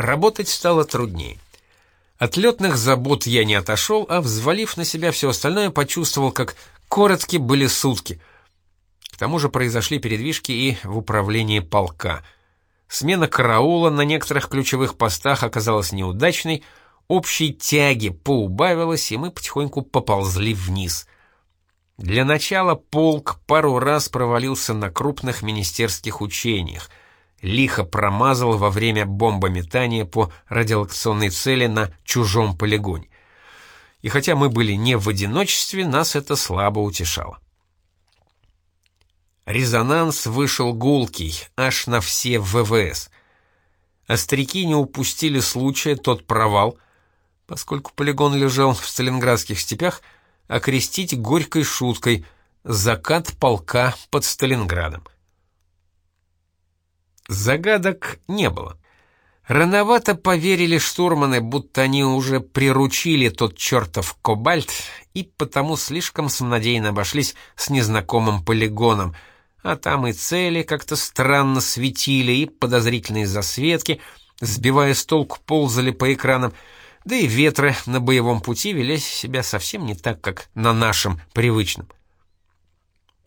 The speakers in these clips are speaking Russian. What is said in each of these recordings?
Работать стало труднее. От летных забот я не отошел, а взвалив на себя все остальное, почувствовал, как коротки были сутки. К тому же произошли передвижки и в управлении полка. Смена караула на некоторых ключевых постах оказалась неудачной, общей тяги поубавилось, и мы потихоньку поползли вниз. Для начала полк пару раз провалился на крупных министерских учениях — лихо промазал во время бомбометания по радиолокационной цели на чужом полигоне. И хотя мы были не в одиночестве, нас это слабо утешало. Резонанс вышел гулкий, аж на все ВВС. Остряки не упустили случая тот провал, поскольку полигон лежал в Сталинградских степях, окрестить горькой шуткой «Закат полка под Сталинградом». Загадок не было. Рановато поверили штурманы, будто они уже приручили тот чертов кобальт, и потому слишком самонадеянно обошлись с незнакомым полигоном, а там и цели как-то странно светили, и подозрительные засветки, сбивая с толку, ползали по экранам, да и ветры на боевом пути вели себя совсем не так, как на нашем привычном.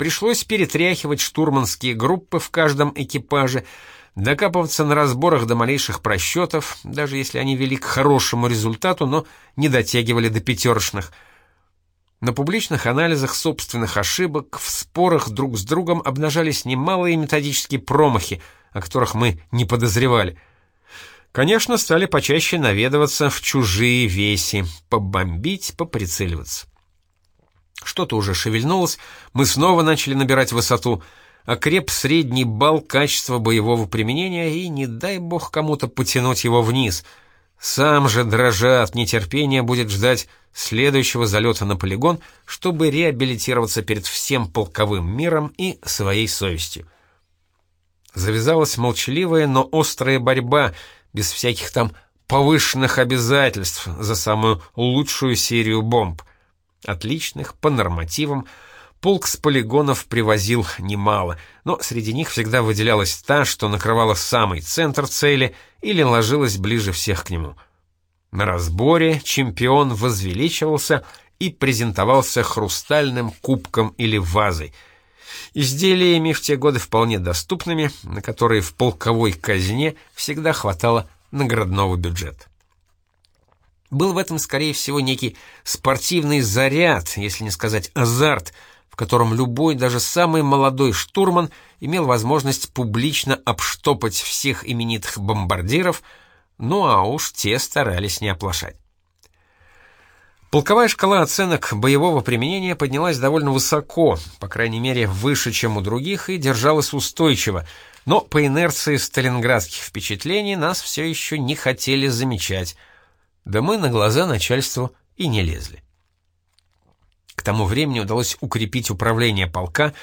Пришлось перетряхивать штурманские группы в каждом экипаже, докапываться на разборах до малейших просчетов, даже если они вели к хорошему результату, но не дотягивали до пятерочных. На публичных анализах собственных ошибок, в спорах друг с другом обнажались немалые методические промахи, о которых мы не подозревали. Конечно, стали почаще наведываться в чужие веси, побомбить, поприцеливаться. Что-то уже шевельнулось, мы снова начали набирать высоту, окреп средний балл качества боевого применения, и не дай бог кому-то потянуть его вниз. Сам же, дрожа от нетерпения, будет ждать следующего залета на полигон, чтобы реабилитироваться перед всем полковым миром и своей совестью. Завязалась молчаливая, но острая борьба, без всяких там повышенных обязательств за самую лучшую серию бомб — Отличных, по нормативам. Полк с полигонов привозил немало, но среди них всегда выделялась та, что накрывала самый центр цели или ложилась ближе всех к нему. На разборе чемпион возвеличивался и презентовался хрустальным кубком или вазой. Изделиями в те годы вполне доступными, на которые в полковой казне всегда хватало наградного бюджета. Был в этом, скорее всего, некий спортивный заряд, если не сказать азарт, в котором любой, даже самый молодой штурман имел возможность публично обштопать всех именитых бомбардиров, ну а уж те старались не оплошать. Полковая шкала оценок боевого применения поднялась довольно высоко, по крайней мере, выше, чем у других, и держалась устойчиво, но по инерции сталинградских впечатлений нас все еще не хотели замечать – да мы на глаза начальству и не лезли. К тому времени удалось укрепить управление полка,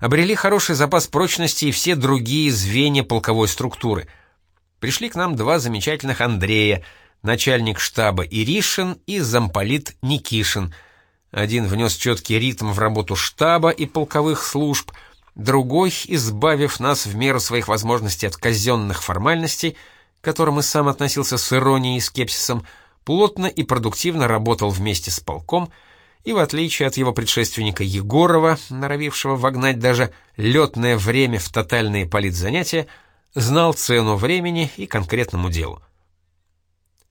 обрели хороший запас прочности и все другие звенья полковой структуры. Пришли к нам два замечательных Андрея, начальник штаба Иришин и замполит Никишин. Один внес четкий ритм в работу штаба и полковых служб, другой, избавив нас в меру своих возможностей от казенных формальностей, к которым и сам относился с иронией и скепсисом, плотно и продуктивно работал вместе с полком и, в отличие от его предшественника Егорова, норовившего вогнать даже летное время в тотальные политзанятия, знал цену времени и конкретному делу.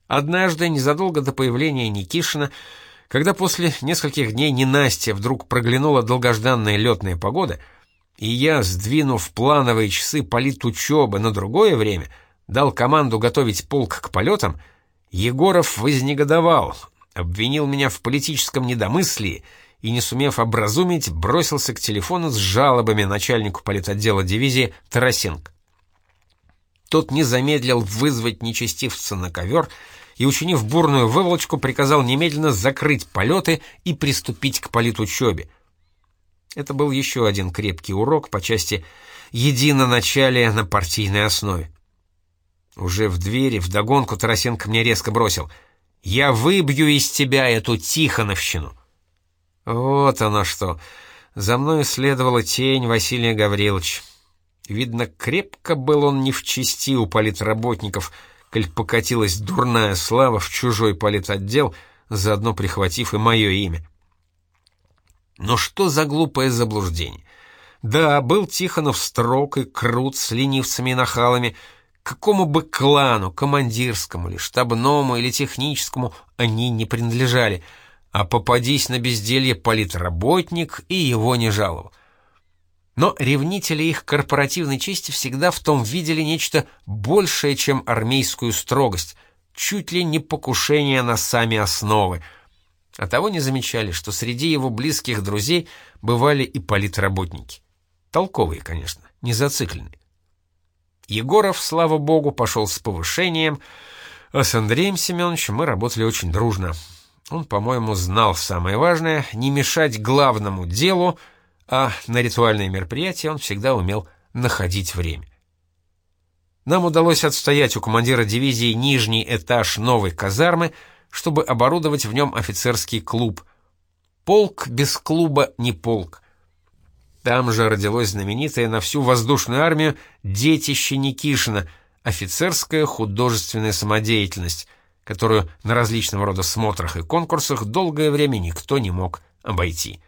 Однажды, незадолго до появления Никишина, когда после нескольких дней ненастья вдруг проглянула долгожданная летная погода, и я, сдвинув плановые часы политучебы на другое время, дал команду готовить полк к полетам — Егоров вознегодовал, обвинил меня в политическом недомыслии и, не сумев образумить, бросился к телефону с жалобами начальнику политотдела дивизии Тарасенко. Тот не замедлил вызвать нечестивца на ковер и, учинив бурную выволочку, приказал немедленно закрыть полеты и приступить к политучебе. Это был еще один крепкий урок по части единоначалия на партийной основе. Уже в двери вдогонку Тарасенко мне резко бросил. «Я выбью из тебя эту Тихоновщину!» Вот оно что. За мной следовала тень Василия Гавриловича. Видно, крепко был он не в чести у политработников, коль покатилась дурная слава в чужой политотдел, заодно прихватив и мое имя. Но что за глупое заблуждение? Да, был Тихонов строг и крут с ленивцами и нахалами, какому бы клану, командирскому или штабному или техническому они не принадлежали, а попадись на безделье политработник и его не жаловал. Но ревнители их корпоративной чести всегда в том видели нечто большее, чем армейскую строгость, чуть ли не покушение на сами основы. А того не замечали, что среди его близких друзей бывали и политработники. Толковые, конечно, не зацикленные. Егоров, слава богу, пошел с повышением, а с Андреем Семеновичем мы работали очень дружно. Он, по-моему, знал самое важное — не мешать главному делу — а на ритуальные мероприятия он всегда умел находить время. Нам удалось отстоять у командира дивизии нижний этаж новой казармы, чтобы оборудовать в нем офицерский клуб. Полк без клуба не полк. Там же родилось знаменитое на всю воздушную армию детище Никишина, офицерская художественная самодеятельность, которую на различного рода смотрах и конкурсах долгое время никто не мог обойти.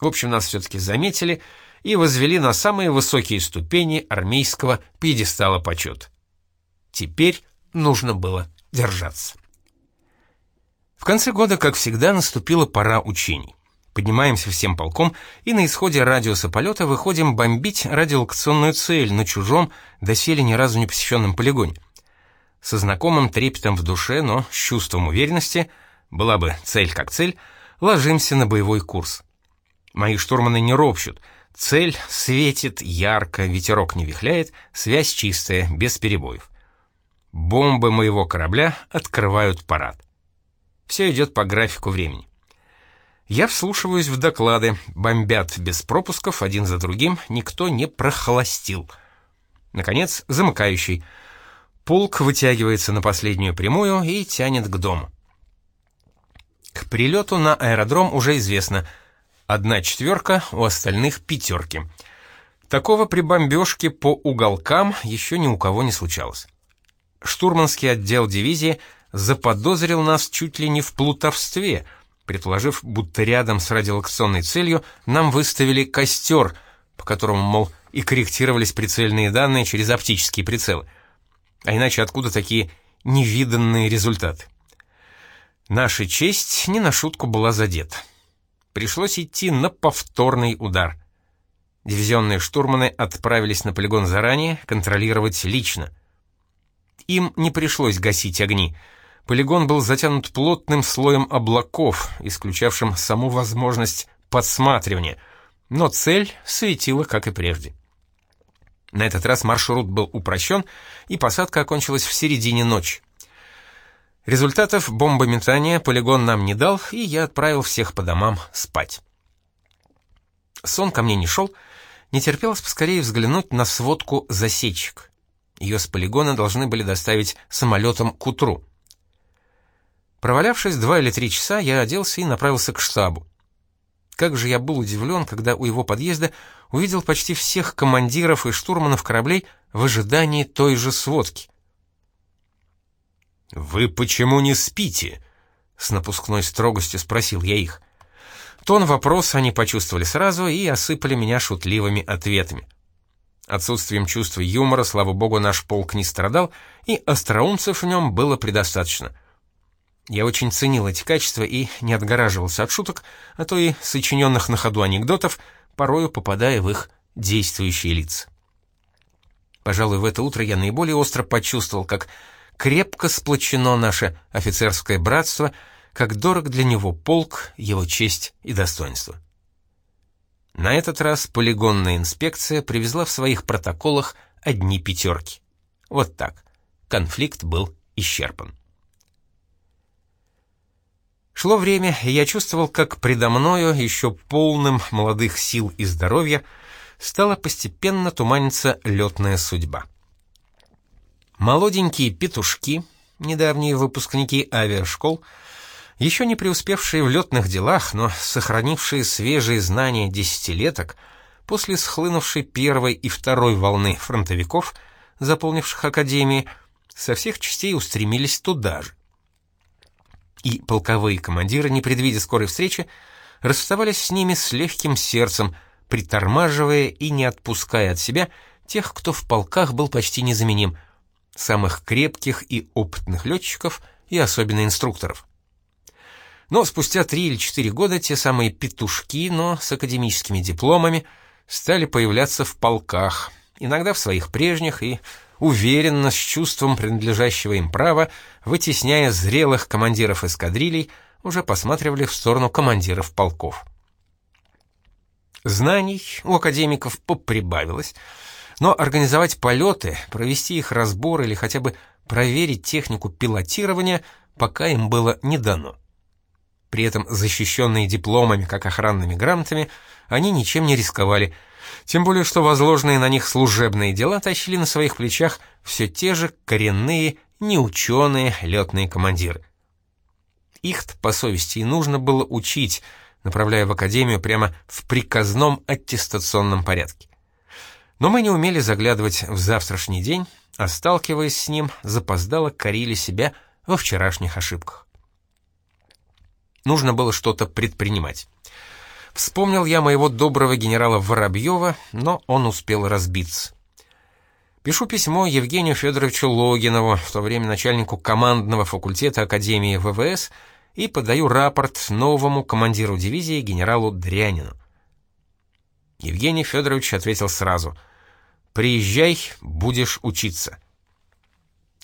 В общем, нас все-таки заметили и возвели на самые высокие ступени армейского пьедестала почет. Теперь нужно было держаться. В конце года, как всегда, наступила пора учений. Поднимаемся всем полком и на исходе радиуса полета выходим бомбить радиолокационную цель на чужом, доселе ни разу не посещенном полигоне. Со знакомым трепетом в душе, но с чувством уверенности, была бы цель как цель, ложимся на боевой курс. Мои штурманы не ропщут. Цель светит ярко, ветерок не вихляет, связь чистая, без перебоев. Бомбы моего корабля открывают парад. Все идет по графику времени. Я вслушиваюсь в доклады, бомбят без пропусков один за другим, никто не прохолостил. Наконец, замыкающий. Полк вытягивается на последнюю прямую и тянет к дому. К прилету на аэродром уже известно — Одна четверка, у остальных пятерки. Такого при бомбежке по уголкам еще ни у кого не случалось. Штурманский отдел дивизии заподозрил нас чуть ли не в плутовстве, предположив, будто рядом с радиолокационной целью нам выставили костер, по которому, мол, и корректировались прицельные данные через оптические прицелы. А иначе откуда такие невиданные результаты? Наша честь не на шутку была задета пришлось идти на повторный удар. Дивизионные штурманы отправились на полигон заранее, контролировать лично. Им не пришлось гасить огни. Полигон был затянут плотным слоем облаков, исключавшим саму возможность подсматривания, но цель светила, как и прежде. На этот раз маршрут был упрощен, и посадка окончилась в середине ночи. Результатов бомбометания полигон нам не дал, и я отправил всех по домам спать. Сон ко мне не шел, не терпелось поскорее взглянуть на сводку засечек. Ее с полигона должны были доставить самолетом к утру. Провалявшись два или три часа, я оделся и направился к штабу. Как же я был удивлен, когда у его подъезда увидел почти всех командиров и штурманов кораблей в ожидании той же сводки — «Вы почему не спите?» — с напускной строгостью спросил я их. Тон вопроса они почувствовали сразу и осыпали меня шутливыми ответами. Отсутствием чувства юмора, слава богу, наш полк не страдал, и остроумцев в нем было предостаточно. Я очень ценил эти качества и не отгораживался от шуток, а то и сочиненных на ходу анекдотов, порою попадая в их действующие лица. Пожалуй, в это утро я наиболее остро почувствовал, как крепко сплочено наше офицерское братство, как дорог для него полк, его честь и достоинство. На этот раз полигонная инспекция привезла в своих протоколах одни пятерки. Вот так. Конфликт был исчерпан. Шло время, и я чувствовал, как предо мною, еще полным молодых сил и здоровья, стала постепенно туманиться летная судьба. Молоденькие петушки, недавние выпускники авиашкол, еще не преуспевшие в летных делах, но сохранившие свежие знания десятилеток, после схлынувшей первой и второй волны фронтовиков, заполнивших академии, со всех частей устремились туда же. И полковые командиры, не предвидя скорой встречи, расставались с ними с легким сердцем, притормаживая и не отпуская от себя тех, кто в полках был почти незаменим, самых крепких и опытных летчиков и особенно инструкторов. Но спустя три или четыре года те самые петушки, но с академическими дипломами, стали появляться в полках, иногда в своих прежних и уверенно, с чувством принадлежащего им права, вытесняя зрелых командиров эскадрилей, уже посматривали в сторону командиров полков. Знаний у академиков поприбавилось, но организовать полеты, провести их разбор или хотя бы проверить технику пилотирования пока им было не дано. При этом защищенные дипломами, как охранными грамотами, они ничем не рисковали, тем более что возложенные на них служебные дела тащили на своих плечах все те же коренные, неученые летные командиры. Их-то, по совести, и нужно было учить, направляя в академию прямо в приказном аттестационном порядке. Но мы не умели заглядывать в завтрашний день, а сталкиваясь с ним, запоздало корили себя во вчерашних ошибках. Нужно было что-то предпринимать. Вспомнил я моего доброго генерала Воробьева, но он успел разбиться. Пишу письмо Евгению Федоровичу Логинову, в то время начальнику командного факультета Академии ВВС, и подаю рапорт новому командиру дивизии генералу Дрянину. Евгений Федорович ответил сразу — Приезжай, будешь учиться.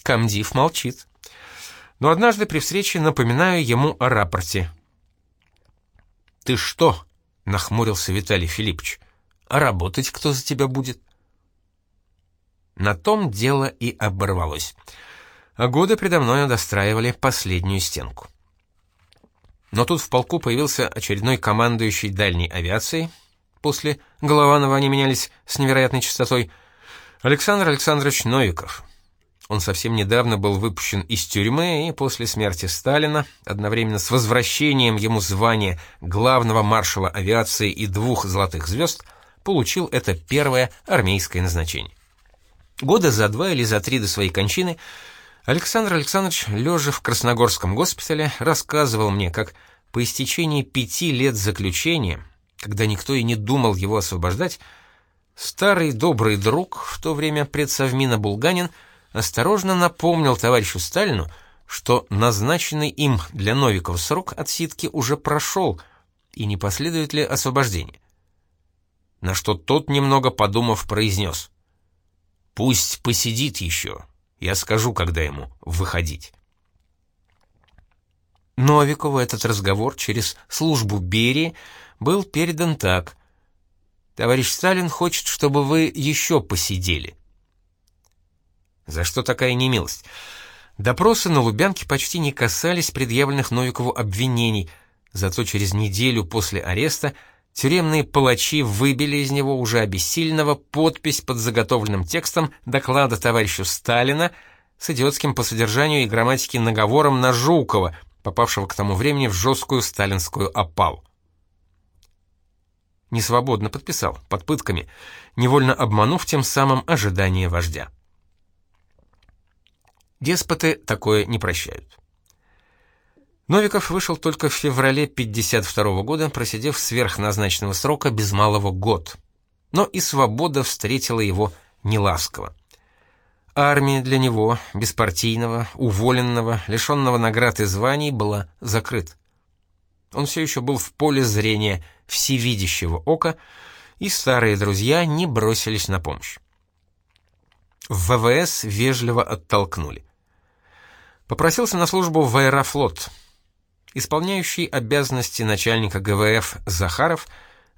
Камдив молчит. Но однажды при встрече напоминаю ему о рапорте. «Ты что?» — нахмурился Виталий Филиппович. «А работать кто за тебя будет?» На том дело и оборвалось. А годы предо мною достраивали последнюю стенку. Но тут в полку появился очередной командующий дальней авиацией. После Голованова они менялись с невероятной частотой — Александр Александрович Новиков. Он совсем недавно был выпущен из тюрьмы и после смерти Сталина, одновременно с возвращением ему звания главного маршала авиации и двух золотых звезд, получил это первое армейское назначение. Года за два или за три до своей кончины Александр Александрович, лежа в Красногорском госпитале, рассказывал мне, как по истечении пяти лет заключения, когда никто и не думал его освобождать, Старый добрый друг, в то время предсовмина Булганин, осторожно напомнил товарищу Сталину, что назначенный им для Новикова срок отсидки уже прошел, и не последует ли освобождение. На что тот, немного подумав, произнес «Пусть посидит еще, я скажу, когда ему выходить». Новикову этот разговор через службу Берии был передан так – Товарищ Сталин хочет, чтобы вы еще посидели. За что такая немилость? Допросы на Лубянке почти не касались предъявленных Новикову обвинений, зато через неделю после ареста тюремные палачи выбили из него уже обессильного подпись под заготовленным текстом доклада товарищу Сталина с идиотским по содержанию и грамматике наговором на Жукова, попавшего к тому времени в жесткую сталинскую опалу несвободно подписал, под пытками, невольно обманув тем самым ожидание вождя. Деспоты такое не прощают. Новиков вышел только в феврале 52 -го года, просидев сверхназначенного срока без малого год. Но и свобода встретила его неласково. Армия для него, беспартийного, уволенного, лишенного наград и званий, была закрыта. Он все еще был в поле зрения всевидящего ока, и старые друзья не бросились на помощь. В ВВС вежливо оттолкнули. Попросился на службу в Аэрофлот. Исполняющий обязанности начальника ГВФ Захаров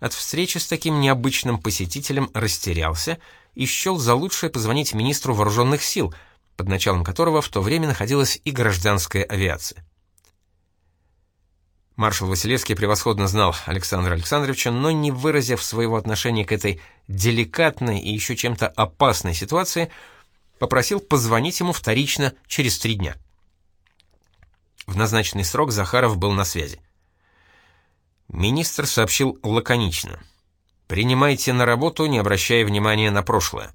от встречи с таким необычным посетителем растерялся и счел за лучшее позвонить министру вооруженных сил, под началом которого в то время находилась и гражданская авиация. Маршал Василевский превосходно знал Александра Александровича, но не выразив своего отношения к этой деликатной и еще чем-то опасной ситуации, попросил позвонить ему вторично через три дня. В назначенный срок Захаров был на связи. Министр сообщил лаконично. «Принимайте на работу, не обращая внимания на прошлое»,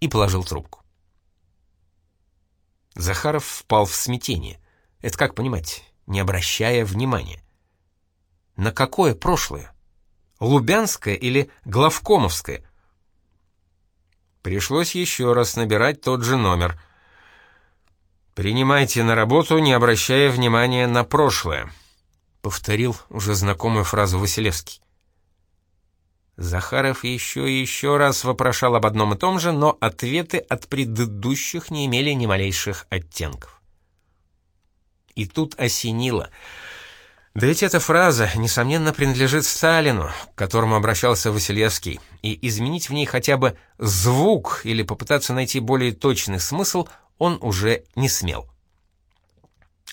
и положил трубку. Захаров впал в смятение. Это как понимать, не обращая внимания? На какое прошлое? Лубянское или Главкомовское? Пришлось еще раз набирать тот же номер. «Принимайте на работу, не обращая внимания на прошлое», — повторил уже знакомую фразу Василевский. Захаров еще и еще раз вопрошал об одном и том же, но ответы от предыдущих не имели ни малейших оттенков. И тут осенило. Да ведь эта фраза, несомненно, принадлежит Сталину, к которому обращался Василевский, и изменить в ней хотя бы звук или попытаться найти более точный смысл он уже не смел.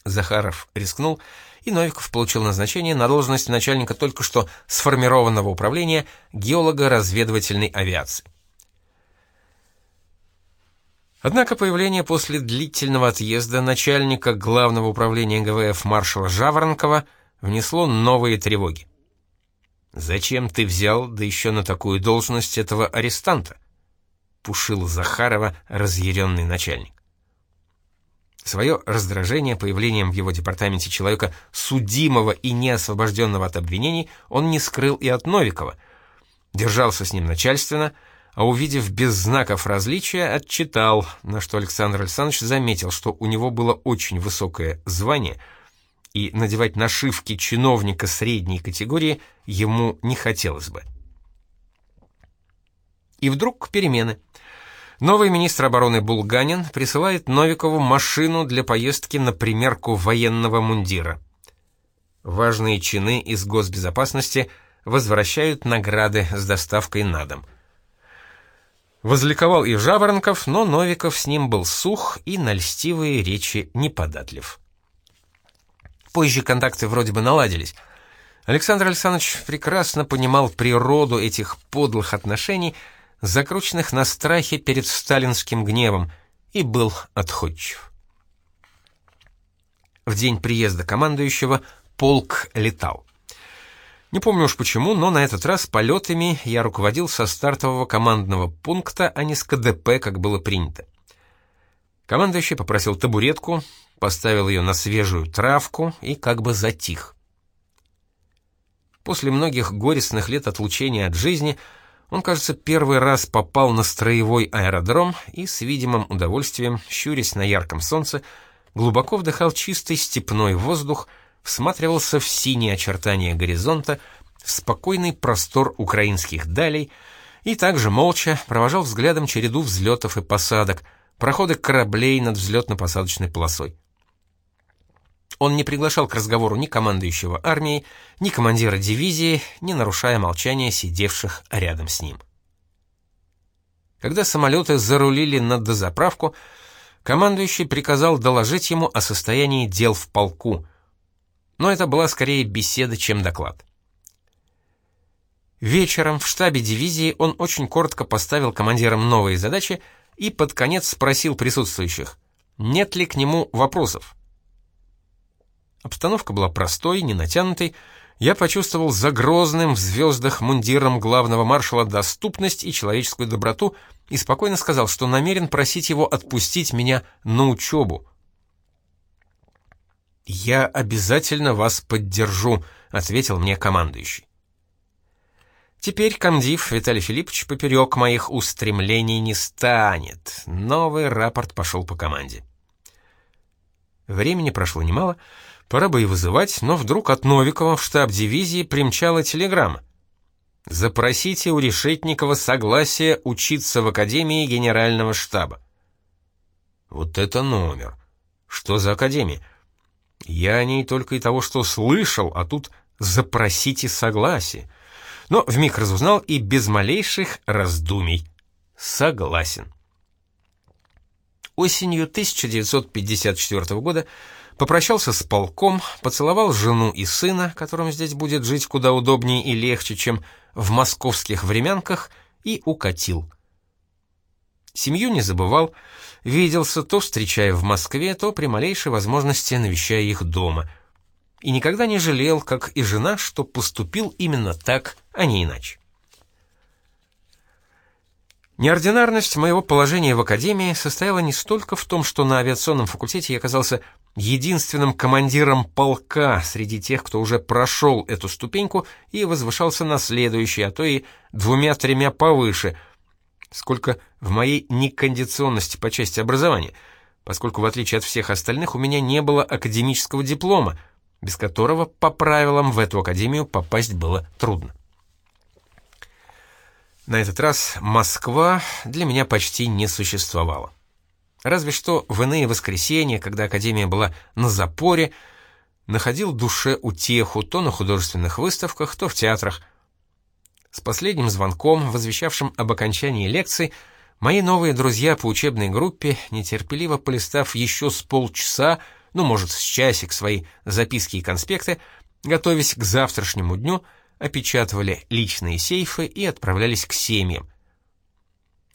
Захаров рискнул и Новиков получил назначение на должность начальника только что сформированного управления геолого-разведывательной авиации. Однако появление после длительного отъезда начальника главного управления ГВФ маршала Жаворонкова внесло новые тревоги. «Зачем ты взял, да еще на такую должность этого арестанта?» — пушил Захарова разъяренный начальник. Свое раздражение появлением в его департаменте человека судимого и неосвобожденного от обвинений он не скрыл и от Новикова. Держался с ним начальственно, а увидев без знаков различия, отчитал, на что Александр Александрович заметил, что у него было очень высокое звание, и надевать нашивки чиновника средней категории ему не хотелось бы. И вдруг перемены — Новый министр обороны Булганин присылает Новикову машину для поездки на примерку военного мундира. Важные чины из госбезопасности возвращают награды с доставкой на дом. Возликовал и Жаворонков, но Новиков с ним был сух и на льстивые речи неподатлив. Позже контакты вроде бы наладились. Александр Александрович прекрасно понимал природу этих подлых отношений — закрученных на страхе перед сталинским гневом, и был отходчив. В день приезда командующего полк летал. Не помню уж почему, но на этот раз полетами я руководил со стартового командного пункта, а не с КДП, как было принято. Командующий попросил табуретку, поставил ее на свежую травку и как бы затих. После многих горестных лет отлучения от жизни – он, кажется, первый раз попал на строевой аэродром и с видимым удовольствием, щурясь на ярком солнце, глубоко вдыхал чистый степной воздух, всматривался в синие очертания горизонта, в спокойный простор украинских далей и также молча провожал взглядом череду взлетов и посадок, проходы кораблей над взлетно-посадочной полосой. Он не приглашал к разговору ни командующего армией, ни командира дивизии, не нарушая молчания сидевших рядом с ним. Когда самолеты зарулили на дозаправку, командующий приказал доложить ему о состоянии дел в полку, но это была скорее беседа, чем доклад. Вечером в штабе дивизии он очень коротко поставил командирам новые задачи и под конец спросил присутствующих, нет ли к нему вопросов. Обстановка была простой, не натянутой. Я почувствовал за грозным в звездах мундиром главного маршала доступность и человеческую доброту и спокойно сказал, что намерен просить его отпустить меня на учебу. «Я обязательно вас поддержу», — ответил мне командующий. Теперь комдив Виталий Филиппович поперек моих устремлений не станет. Новый рапорт пошел по команде. Времени прошло немало, — Пора бы и вызывать, но вдруг от Новикова в штаб дивизии примчала телеграмма. «Запросите у Решетникова согласие учиться в Академии Генерального штаба». Вот это номер. Что за Академия? Я о ней только и того, что слышал, а тут «запросите согласие». Но вмиг разузнал и без малейших раздумий. Согласен. Осенью 1954 года попрощался с полком, поцеловал жену и сына, которым здесь будет жить куда удобнее и легче, чем в московских временках, и укатил. Семью не забывал, виделся то встречая в Москве, то при малейшей возможности навещая их дома. И никогда не жалел, как и жена, что поступил именно так, а не иначе. Неординарность моего положения в академии состояла не столько в том, что на авиационном факультете я оказался единственным командиром полка среди тех, кто уже прошел эту ступеньку и возвышался на следующей, а то и двумя-тремя повыше, сколько в моей некондиционности по части образования, поскольку в отличие от всех остальных у меня не было академического диплома, без которого по правилам в эту академию попасть было трудно. На этот раз Москва для меня почти не существовала. Разве что в иные воскресенья, когда Академия была на запоре, находил душе утеху то на художественных выставках, то в театрах. С последним звонком, возвещавшим об окончании лекций, мои новые друзья по учебной группе, нетерпеливо полистав еще с полчаса, ну, может, с часик свои записки и конспекты, готовясь к завтрашнему дню, опечатывали личные сейфы и отправлялись к семьям.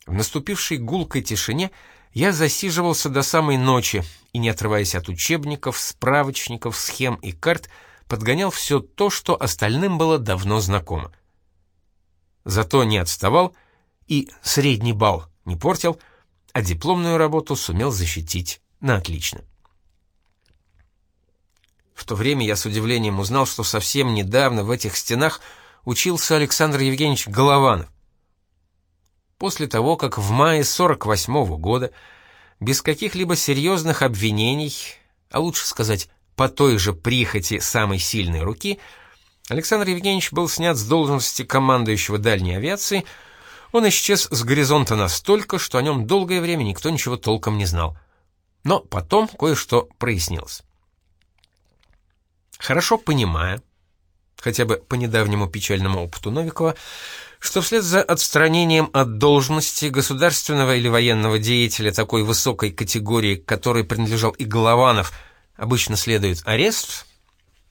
В наступившей гулкой тишине я засиживался до самой ночи и, не отрываясь от учебников, справочников, схем и карт, подгонял все то, что остальным было давно знакомо. Зато не отставал и средний балл не портил, а дипломную работу сумел защитить на отлично. В то время я с удивлением узнал, что совсем недавно в этих стенах учился Александр Евгеньевич Голованов. После того, как в мае 48 -го года без каких-либо серьезных обвинений, а лучше сказать, по той же прихоти самой сильной руки, Александр Евгеньевич был снят с должности командующего дальней авиации, он исчез с горизонта настолько, что о нем долгое время никто ничего толком не знал. Но потом кое-что прояснилось. Хорошо понимая, хотя бы по недавнему печальному опыту Новикова, что вслед за отстранением от должности государственного или военного деятеля такой высокой категории, к которой принадлежал и Голованов, обычно следует арест,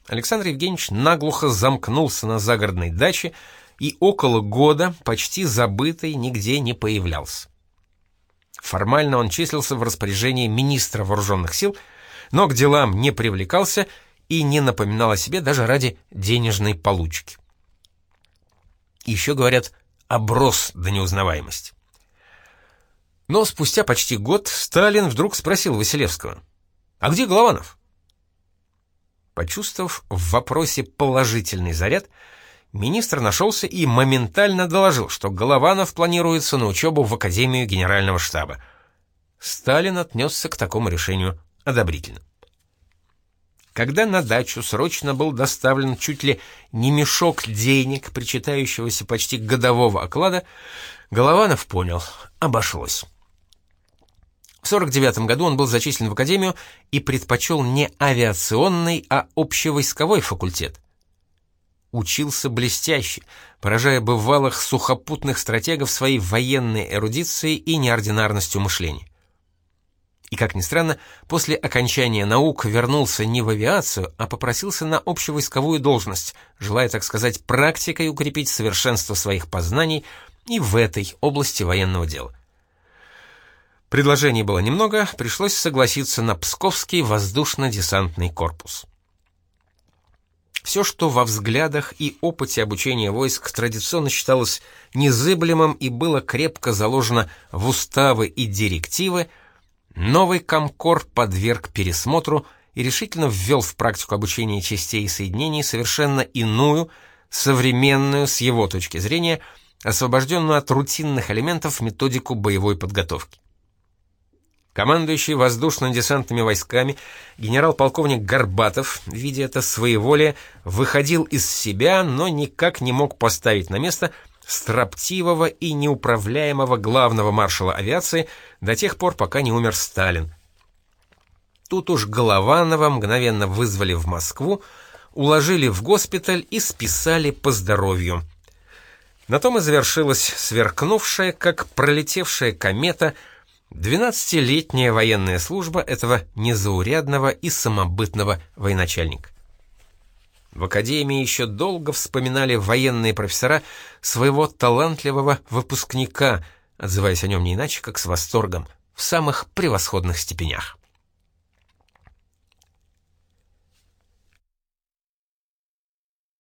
Александр Евгеньевич наглухо замкнулся на загородной даче и около года, почти забытый, нигде не появлялся. Формально он числился в распоряжении министра вооруженных сил, но к делам не привлекался и не напоминал о себе даже ради денежной получки. Еще, говорят, оброс до неузнаваемости. Но спустя почти год Сталин вдруг спросил Василевского, «А где Голованов?» Почувствовав в вопросе положительный заряд, министр нашелся и моментально доложил, что Голованов планируется на учебу в Академию Генерального штаба. Сталин отнесся к такому решению одобрительно. Когда на дачу срочно был доставлен чуть ли не мешок денег, причитающегося почти годового оклада, Голованов понял — обошлось. В 49 году он был зачислен в академию и предпочел не авиационный, а общевойсковой факультет. Учился блестяще, поражая бывалых сухопутных стратегов своей военной эрудицией и неординарностью мышления и, как ни странно, после окончания наук вернулся не в авиацию, а попросился на общевойсковую должность, желая, так сказать, практикой укрепить совершенство своих познаний и в этой области военного дела. Предложений было немного, пришлось согласиться на Псковский воздушно-десантный корпус. Все, что во взглядах и опыте обучения войск традиционно считалось незыблемым и было крепко заложено в уставы и директивы, Новый Комкор подверг пересмотру и решительно ввел в практику обучения частей и соединений совершенно иную, современную с его точки зрения, освобожденную от рутинных элементов методику боевой подготовки. Командующий воздушно-десантными войсками генерал-полковник Горбатов, видя это своеволие, выходил из себя, но никак не мог поставить на место – строптивого и неуправляемого главного маршала авиации до тех пор, пока не умер Сталин. Тут уж Голованова мгновенно вызвали в Москву, уложили в госпиталь и списали по здоровью. На том и завершилась сверкнувшая, как пролетевшая комета, двенадцатилетняя военная служба этого незаурядного и самобытного военачальника. В академии еще долго вспоминали военные профессора своего талантливого выпускника, отзываясь о нем не иначе, как с восторгом, в самых превосходных степенях.